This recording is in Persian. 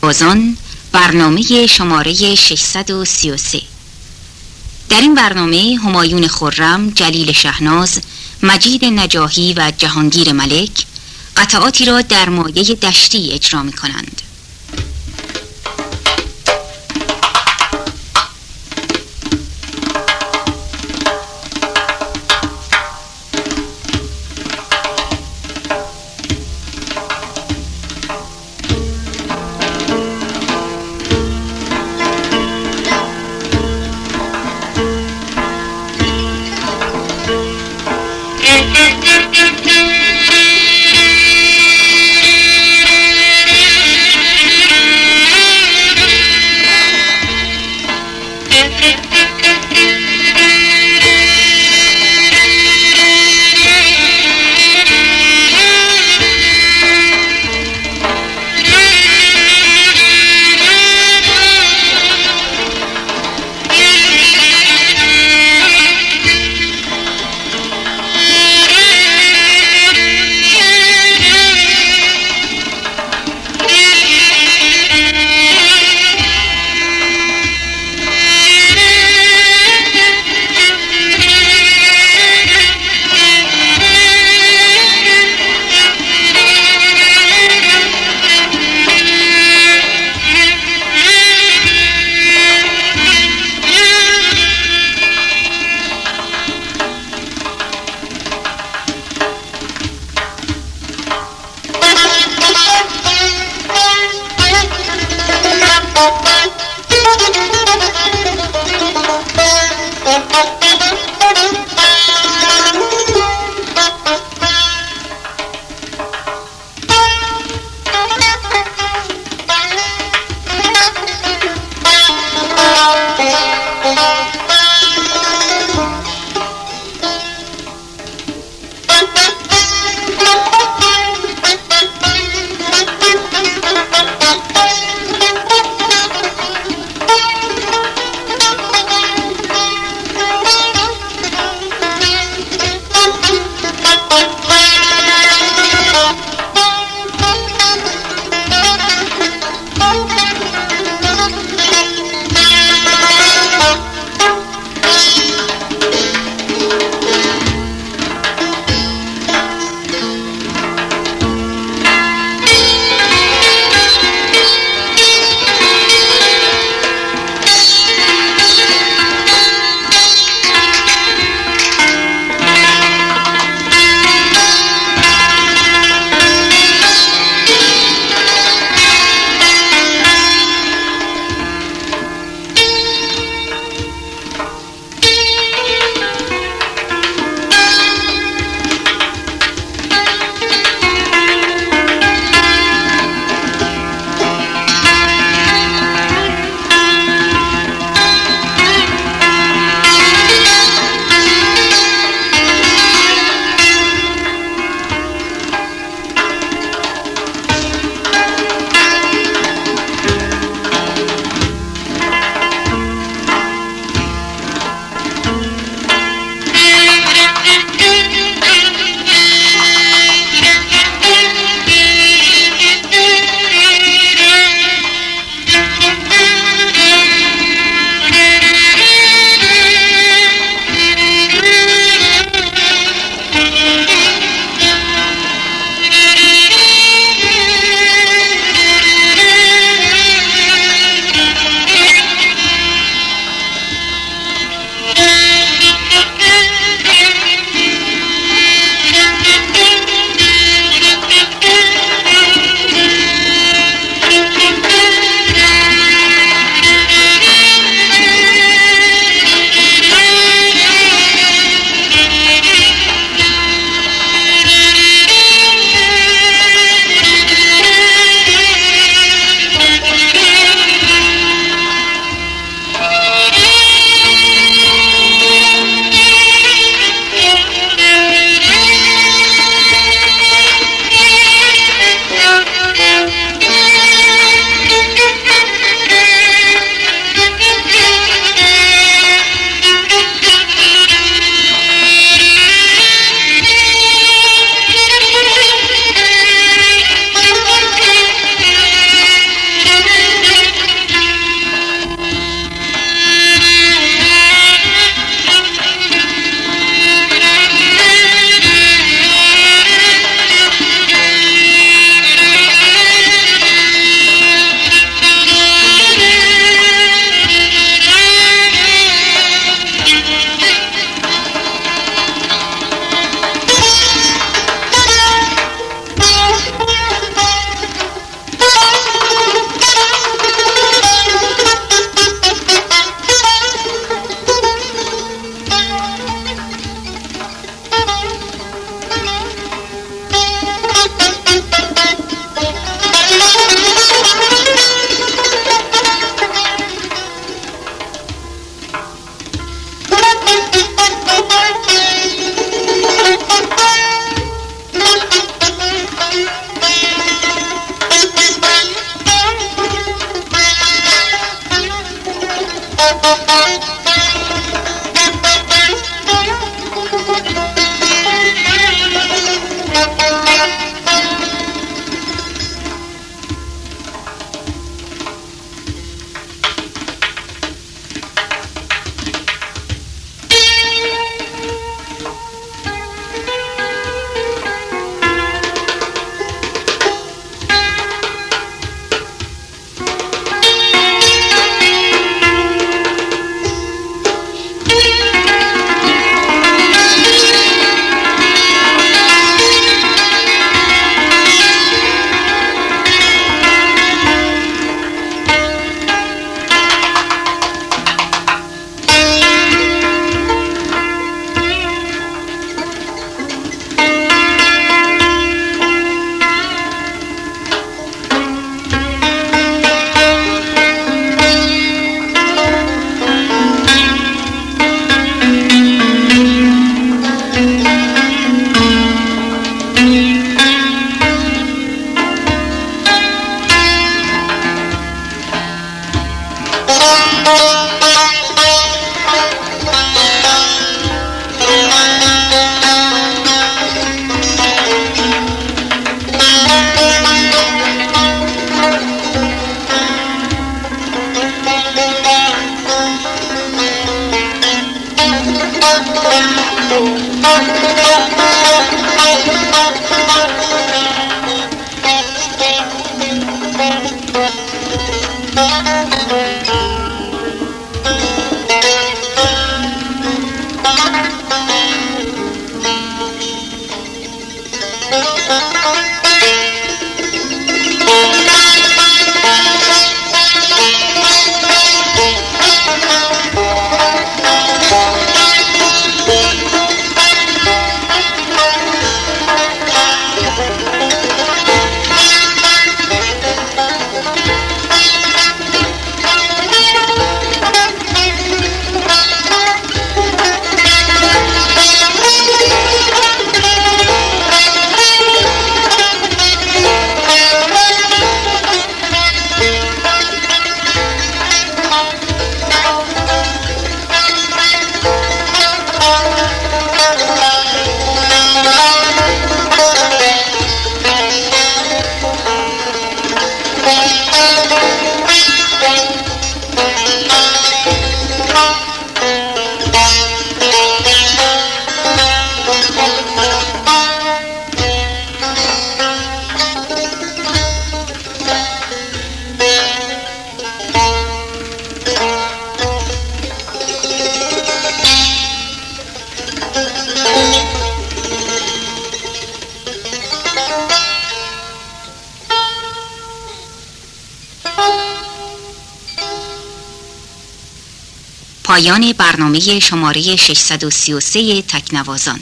بازان برنامه شماره 633 در این برنامه همایون خرم، جلیل شهناز، مجید نجاهی و جهانگیر ملک قطعاتی را در مایه دشتی اجرا می کنند. Thank you. پایان برنامه شماره 633 تکنوازان.